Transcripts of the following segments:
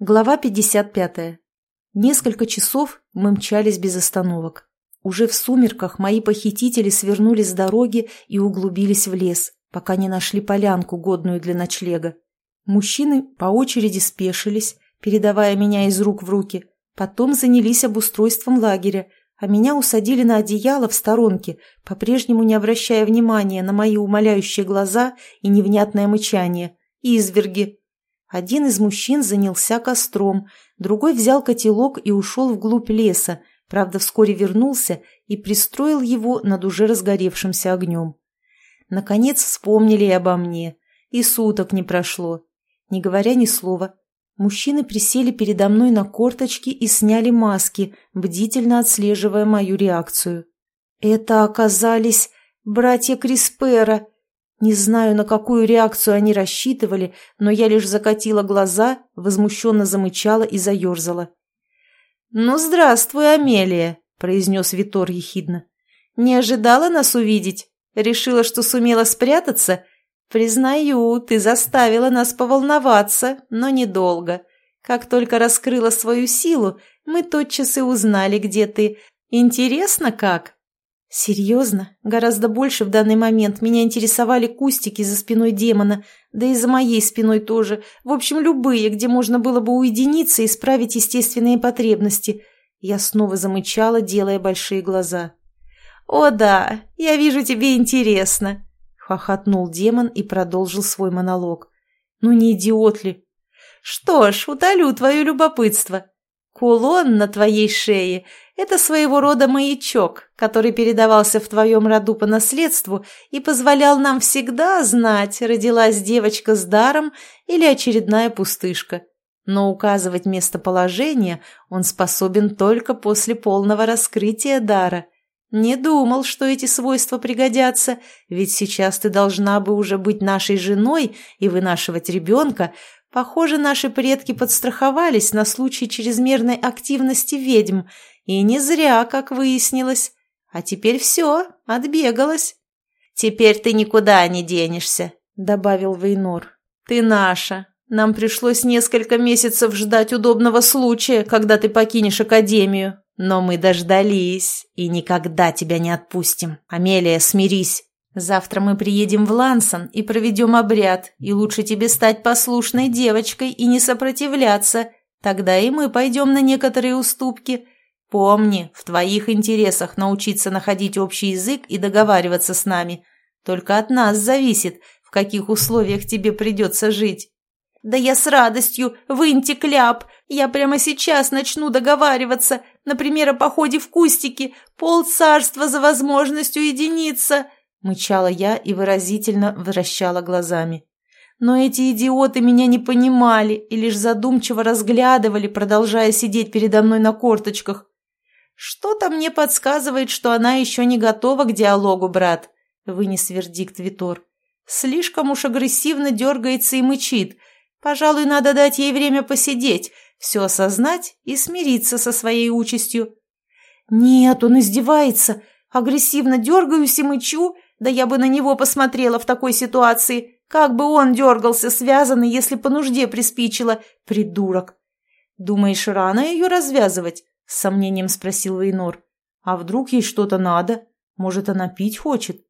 Глава 55. Несколько часов мы мчались без остановок. Уже в сумерках мои похитители свернули с дороги и углубились в лес, пока не нашли полянку, годную для ночлега. Мужчины по очереди спешились, передавая меня из рук в руки, потом занялись обустройством лагеря, а меня усадили на одеяло в сторонке, по-прежнему не обращая внимания на мои умоляющие глаза и невнятное мычание. Изверги, один из мужчин занялся костром, другой взял котелок и ушел вглубь леса, правда, вскоре вернулся и пристроил его над уже разгоревшимся огнем. Наконец вспомнили и обо мне, и суток не прошло. Не говоря ни слова, мужчины присели передо мной на корточки и сняли маски, бдительно отслеживая мою реакцию. Это оказались братья Криспера — не знаю, на какую реакцию они рассчитывали, но я лишь закатила глаза, возмущенно замычала и заерзала. «Ну, здравствуй, Амелия», — произнес Витор ехидно. «Не ожидала нас увидеть? Решила, что сумела спрятаться? Признаю, ты заставила нас поволноваться, но недолго. Как только раскрыла свою силу, мы тотчас и узнали, где ты. Интересно как?» Серьезно? Гораздо больше в данный момент меня интересовали кустики за спиной демона, да и за моей спиной тоже. В общем, любые, где можно было бы уединиться и исправить естественные потребности. Я снова замычала, делая большие глаза. «О да, я вижу, тебе интересно!» — хохотнул демон и продолжил свой монолог. «Ну не идиот ли?» «Что ж, утолю твое любопытство. Кулон на твоей шее это своего рода маячок, который передавался в твоем роду по наследству и позволял нам всегда знать, родилась девочка с даром или очередная пустышка. Но указывать местоположение он способен только после полного раскрытия дара. Не думал, что эти свойства пригодятся, ведь сейчас ты должна бы уже быть нашей женой и вынашивать ребенка, Похоже, наши предки подстраховались на случай чрезмерной активности ведьм и не зря, как выяснилось. А теперь все, отбегалась. «Теперь ты никуда не денешься», — добавил Вейнор. «Ты наша. Нам пришлось несколько месяцев ждать удобного случая, когда ты покинешь Академию. Но мы дождались и никогда тебя не отпустим. Амелия, смирись. Завтра мы приедем в Лансон и проведем обряд, и лучше тебе стать послушной девочкой и не сопротивляться. Тогда и мы пойдем на некоторые уступки. Помни, в твоих интересах научиться находить общий язык и договариваться с нами. Только от нас зависит, в каких условиях тебе придется жить. Да я с радостью, выньте кляп. Я прямо сейчас начну договариваться, например, о походе в кустики, пол царства за возможность уединиться, мычала я и выразительно вращала глазами. Но эти идиоты меня не понимали и лишь задумчиво разглядывали, продолжая сидеть передо мной на корточках. «Что-то мне подсказывает, что она еще не готова к диалогу, брат», — вынес вердикт Витор. «Слишком уж агрессивно дергается и мычит. Пожалуй, надо дать ей время посидеть, все осознать и смириться со своей участью». «Нет, он издевается. Агрессивно дергаюсь и мычу. Да я бы на него посмотрела в такой ситуации. Как бы он дергался, связанный, если по нужде приспичило. Придурок!» «Думаешь, рано ее развязывать?» — с сомнением спросил Вейнор. «А вдруг ей что-то надо? Может, она пить хочет?»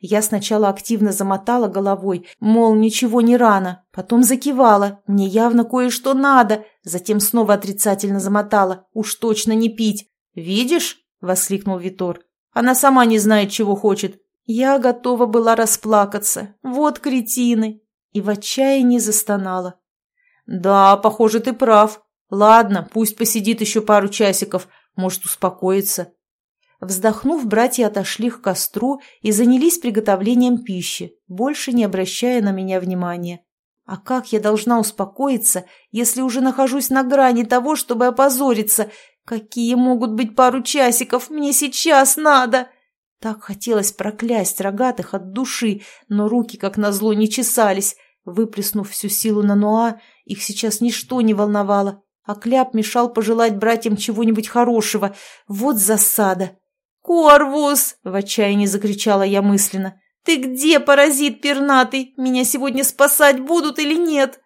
Я сначала активно замотала головой, мол, ничего не рано, потом закивала, мне явно кое-что надо, затем снова отрицательно замотала, уж точно не пить. «Видишь?» — воскликнул Витор. «Она сама не знает, чего хочет». Я готова была расплакаться. Вот кретины. И в отчаянии застонала. «Да, похоже, ты прав. Ладно, пусть посидит еще пару часиков, может, успокоится. Вздохнув, братья отошли к костру и занялись приготовлением пищи, больше не обращая на меня внимания. А как я должна успокоиться, если уже нахожусь на грани того, чтобы опозориться? Какие могут быть пару часиков? Мне сейчас надо!» Так хотелось проклясть рогатых от души, но руки, как назло, не чесались. Выплеснув всю силу на Нуа, их сейчас ничто не волновало а кляп мешал пожелать братьям чего-нибудь хорошего. Вот засада. «Корвус!» — в отчаянии закричала я мысленно. «Ты где, паразит пернатый? Меня сегодня спасать будут или нет?»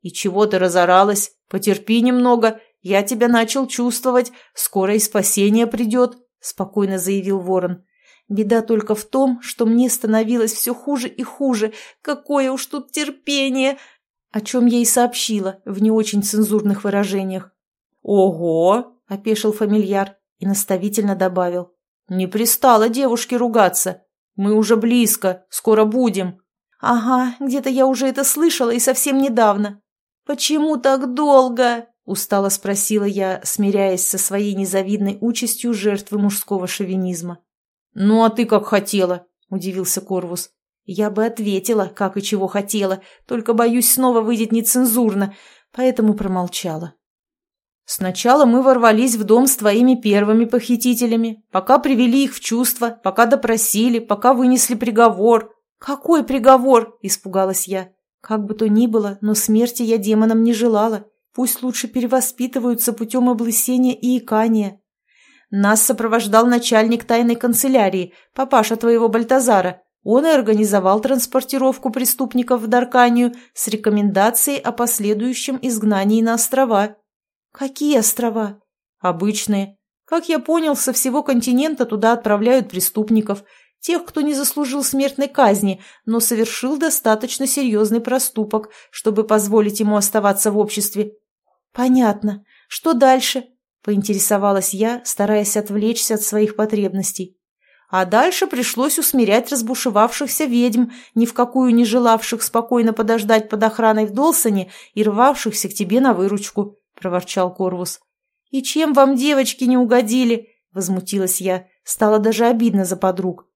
«И чего ты разоралась? Потерпи немного. Я тебя начал чувствовать. Скоро и спасение придет», — спокойно заявил ворон. «Беда только в том, что мне становилось все хуже и хуже. Какое уж тут терпение!» О чем я и сообщила в не очень цензурных выражениях. «Ого!» — опешил фамильяр и наставительно добавил. «Не пристало девушке ругаться. Мы уже близко, скоро будем». «Ага, где-то я уже это слышала и совсем недавно». «Почему так долго?» – устало спросила я, смиряясь со своей незавидной участью жертвы мужского шовинизма. «Ну, а ты как хотела?» – удивился Корвус. «Я бы ответила, как и чего хотела, только, боюсь, снова выйдет нецензурно, поэтому промолчала». Сначала мы ворвались в дом с твоими первыми похитителями, пока привели их в чувство, пока допросили, пока вынесли приговор. Какой приговор? Испугалась я. Как бы то ни было, но смерти я демонам не желала. Пусть лучше перевоспитываются путем облысения и икания. Нас сопровождал начальник тайной канцелярии, папаша твоего Бальтазара. Он и организовал транспортировку преступников в Дарканию с рекомендацией о последующем изгнании на острова. «Какие острова?» «Обычные. Как я понял, со всего континента туда отправляют преступников, тех, кто не заслужил смертной казни, но совершил достаточно серьезный проступок, чтобы позволить ему оставаться в обществе». «Понятно. Что дальше?» – поинтересовалась я, стараясь отвлечься от своих потребностей. А дальше пришлось усмирять разбушевавшихся ведьм, ни в какую не желавших спокойно подождать под охраной в Долсоне и рвавшихся к тебе на выручку. — проворчал Корвус. «И чем вам девочки не угодили?» — возмутилась я. Стало даже обидно за подруг.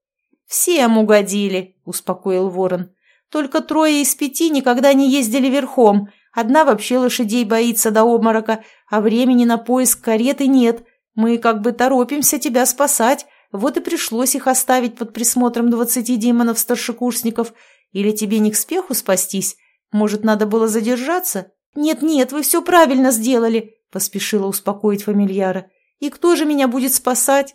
«Всем угодили», — успокоил ворон. «Только трое из пяти никогда не ездили верхом. Одна вообще лошадей боится до обморока, а времени на поиск кареты нет. Мы как бы торопимся тебя спасать, вот и пришлось их оставить под присмотром двадцати демонов-старшекурсников. Или тебе не к спеху спастись? Может, надо было задержаться?» «Нет-нет, вы все правильно сделали», — поспешила успокоить фамильяра. «И кто же меня будет спасать?»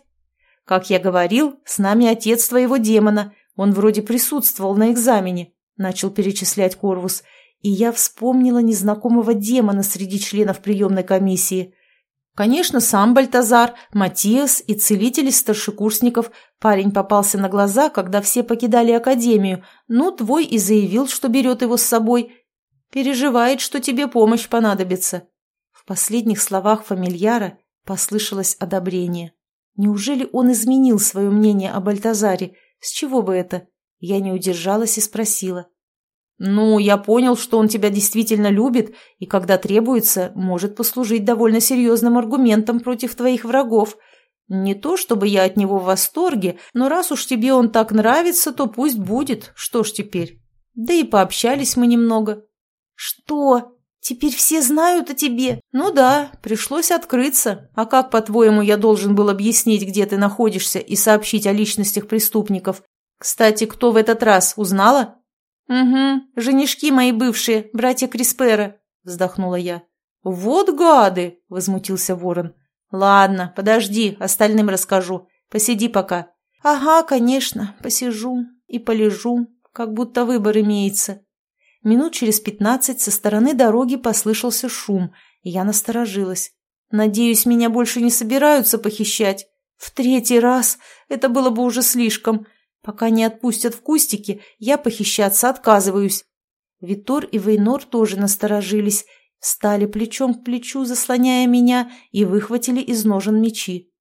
«Как я говорил, с нами отец твоего демона. Он вроде присутствовал на экзамене», — начал перечислять Корвус. И я вспомнила незнакомого демона среди членов приемной комиссии. Конечно, сам Бальтазар, Матиас и целитель из старшекурсников. Парень попался на глаза, когда все покидали академию. Ну, твой и заявил, что берет его с собой. Переживает, что тебе помощь понадобится». В последних словах фамильяра послышалось одобрение. Неужели он изменил свое мнение об Альтазаре? С чего бы это? Я не удержалась и спросила. «Ну, я понял, что он тебя действительно любит, и когда требуется, может послужить довольно серьезным аргументом против твоих врагов. Не то, чтобы я от него в восторге, но раз уж тебе он так нравится, то пусть будет, что ж теперь. Да и пообщались мы немного. «Что? Теперь все знают о тебе?» «Ну да, пришлось открыться. А как, по-твоему, я должен был объяснить, где ты находишься, и сообщить о личностях преступников? Кстати, кто в этот раз, узнала?» «Угу, женишки мои бывшие, братья Криспера», — вздохнула я. «Вот гады!» — возмутился ворон. «Ладно, подожди, остальным расскажу. Посиди пока». «Ага, конечно, посижу и полежу, как будто выбор имеется». Минут через пятнадцать со стороны дороги послышался шум, и я насторожилась. Надеюсь, меня больше не собираются похищать. В третий раз это было бы уже слишком. Пока не отпустят в кустики, я похищаться отказываюсь. Витор и Вейнор тоже насторожились, встали плечом к плечу, заслоняя меня, и выхватили из ножен мечи.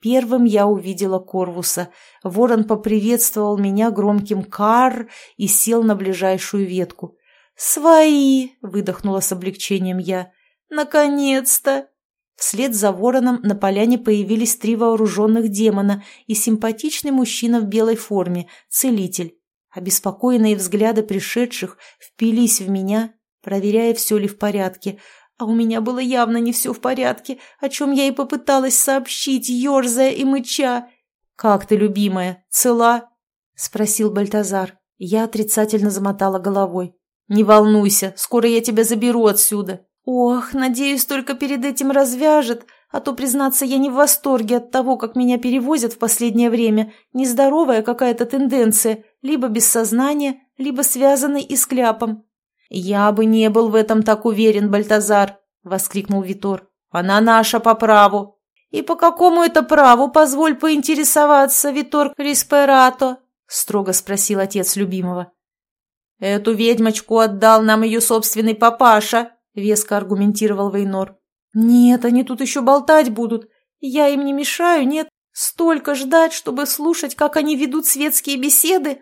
Первым я увидела Корвуса. Ворон поприветствовал меня громким «кар» и сел на ближайшую ветку. «Свои!» — выдохнула с облегчением я. «Наконец-то!» Вслед за вороном на поляне появились три вооруженных демона и симпатичный мужчина в белой форме, целитель. Обеспокоенные взгляды пришедших впились в меня, проверяя, все ли в порядке. А у меня было явно не все в порядке, о чем я и попыталась сообщить, ерзая и мыча. «Как ты, любимая, цела?» — спросил Бальтазар. Я отрицательно замотала головой. «Не волнуйся, скоро я тебя заберу отсюда». «Ох, надеюсь, только перед этим развяжет, а то, признаться, я не в восторге от того, как меня перевозят в последнее время. Нездоровая какая-то тенденция, либо без сознания, либо связанной и с кляпом». «Я бы не был в этом так уверен, Бальтазар!» — воскликнул Витор. «Она наша по праву!» «И по какому это праву, позволь поинтересоваться, Витор Криспирато?» — строго спросил отец любимого. «Эту ведьмочку отдал нам ее собственный папаша», — веско аргументировал Вейнор. «Нет, они тут еще болтать будут. Я им не мешаю, нет? Столько ждать, чтобы слушать, как они ведут светские беседы.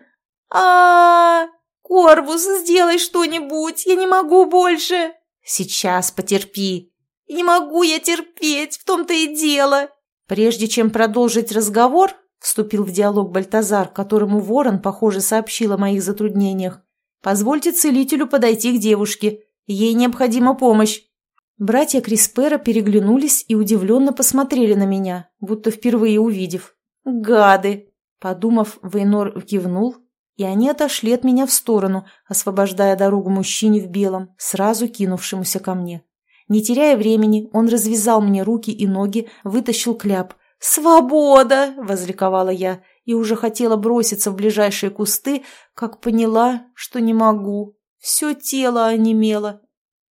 а, -а, Корвус, сделай что-нибудь, я не могу больше!» «Сейчас потерпи!» «Не могу я терпеть, в том-то и дело!» Прежде чем продолжить разговор, вступил в диалог Бальтазар, которому ворон, похоже, сообщил о моих затруднениях. «Позвольте целителю подойти к девушке. Ей необходима помощь». Братья Криспера переглянулись и удивленно посмотрели на меня, будто впервые увидев. «Гады!» Подумав, Вейнор кивнул, и они отошли от меня в сторону, освобождая дорогу мужчине в белом, сразу кинувшемуся ко мне. Не теряя времени, он развязал мне руки и ноги, вытащил кляп. «Свобода!» – возликовала я и уже хотела броситься в ближайшие кусты, как поняла, что не могу. Все тело онемело.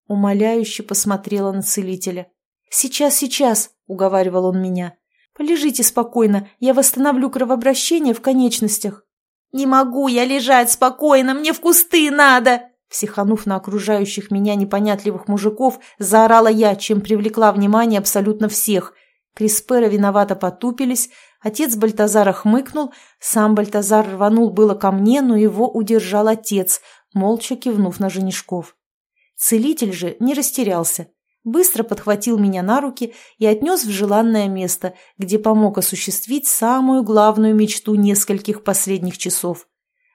Умоляюще посмотрела на целителя. «Сейчас, сейчас!» – уговаривал он меня. «Полежите спокойно, я восстановлю кровообращение в конечностях». «Не могу я лежать спокойно, мне в кусты надо!» Психанув на окружающих меня непонятливых мужиков, заорала я, чем привлекла внимание абсолютно всех. Криспера виновато потупились, отец Бальтазара хмыкнул, сам Бальтазар рванул было ко мне, но его удержал отец, молча кивнув на женишков. Целитель же не растерялся. Быстро подхватил меня на руки и отнес в желанное место, где помог осуществить самую главную мечту нескольких последних часов.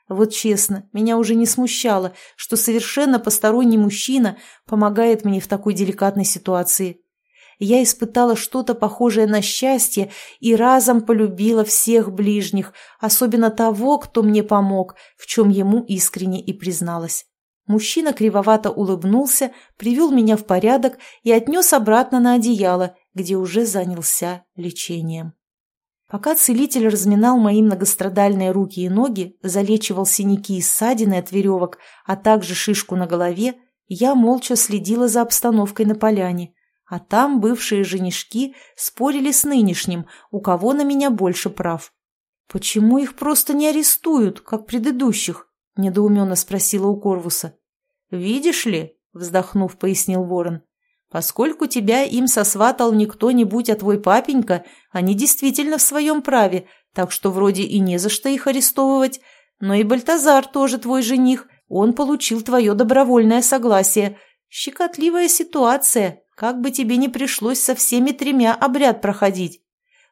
Вот честно, меня уже не смущало, что совершенно посторонний мужчина помогает мне в такой деликатной ситуации. Я испытала что-то похожее на счастье и разом полюбила всех ближних, особенно того, кто мне помог, в чем ему искренне и призналась. Мужчина кривовато улыбнулся, привел меня в порядок и отнес обратно на одеяло, где уже занялся лечением. Пока целитель разминал мои многострадальные руки и ноги, залечивал синяки и ссадины от веревок, а также шишку на голове, я молча следила за обстановкой на поляне, а там бывшие женишки спорили с нынешним, у кого на меня больше прав. «Почему их просто не арестуют, как предыдущих?» – недоуменно спросила у Корвуса. «Видишь ли», — вздохнув, пояснил ворон, «поскольку тебя им сосватал не кто-нибудь, а твой папенька, они действительно в своем праве, так что вроде и не за что их арестовывать. Но и Бальтазар тоже твой жених, он получил твое добровольное согласие. Щекотливая ситуация, как бы тебе не пришлось со всеми тремя обряд проходить.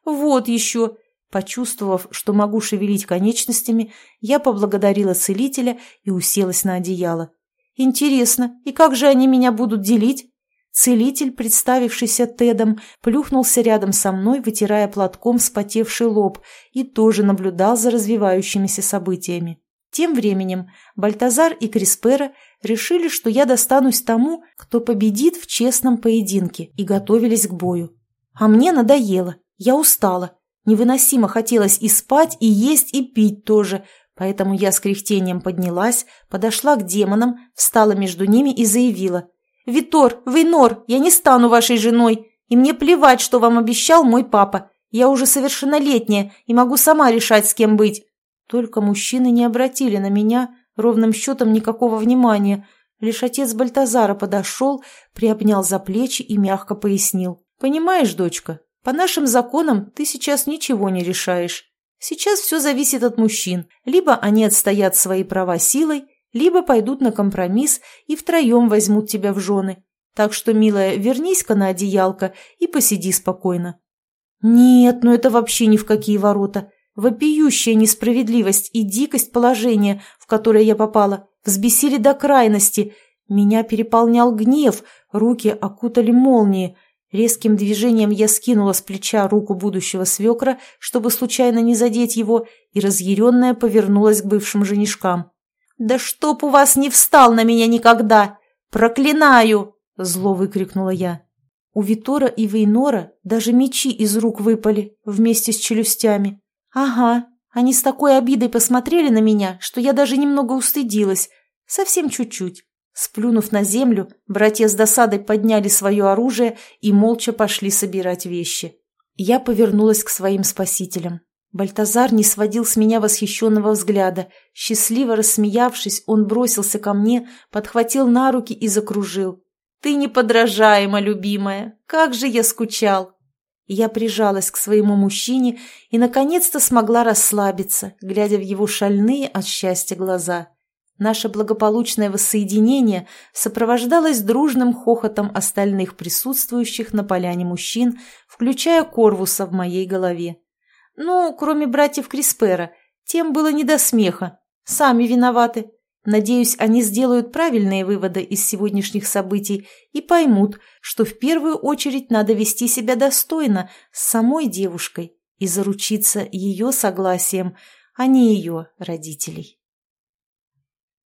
Вот еще...» Почувствовав, что могу шевелить конечностями, я поблагодарила целителя и уселась на одеяло. «Интересно, и как же они меня будут делить?» Целитель, представившийся Тедом, плюхнулся рядом со мной, вытирая платком вспотевший лоб, и тоже наблюдал за развивающимися событиями. Тем временем Бальтазар и Криспера решили, что я достанусь тому, кто победит в честном поединке, и готовились к бою. А мне надоело, я устала. Невыносимо хотелось и спать, и есть, и пить тоже, Поэтому я с кряхтением поднялась, подошла к демонам, встала между ними и заявила. «Витор, Вейнор, я не стану вашей женой, и мне плевать, что вам обещал мой папа. Я уже совершеннолетняя и могу сама решать, с кем быть». Только мужчины не обратили на меня ровным счетом никакого внимания. Лишь отец Бальтазара подошел, приобнял за плечи и мягко пояснил. «Понимаешь, дочка, по нашим законам ты сейчас ничего не решаешь. Сейчас все зависит от мужчин. Либо они отстоят свои права силой, либо пойдут на компромисс и втроем возьмут тебя в жены. Так что, милая, вернись-ка на одеялко и посиди спокойно. Нет, ну это вообще ни в какие ворота. Вопиющая несправедливость и дикость положения, в которое я попала, взбесили до крайности. Меня переполнял гнев, руки окутали молнии – Резким движением я скинула с плеча руку будущего свекра, чтобы случайно не задеть его, и разъяренная повернулась к бывшим женишкам. «Да чтоб у вас не встал на меня никогда! Проклинаю!» – зло выкрикнула я. У Витора и Вейнора даже мечи из рук выпали вместе с челюстями. «Ага, они с такой обидой посмотрели на меня, что я даже немного устыдилась. Совсем чуть-чуть. Сплюнув на землю, братья с досадой подняли свое оружие и молча пошли собирать вещи. Я повернулась к своим спасителям. Бальтазар не сводил с меня восхищенного взгляда. Счастливо рассмеявшись, он бросился ко мне, подхватил на руки и закружил. «Ты неподражаема, любимая! Как же я скучал!» Я прижалась к своему мужчине и, наконец-то, смогла расслабиться, глядя в его шальные от счастья глаза. Наше благополучное воссоединение сопровождалось дружным хохотом остальных присутствующих на поляне мужчин, включая Корвуса в моей голове. Ну, кроме братьев Криспера, тем было не до смеха. Сами виноваты. Надеюсь, они сделают правильные выводы из сегодняшних событий и поймут, что в первую очередь надо вести себя достойно с самой девушкой и заручиться ее согласием, а не ее родителей.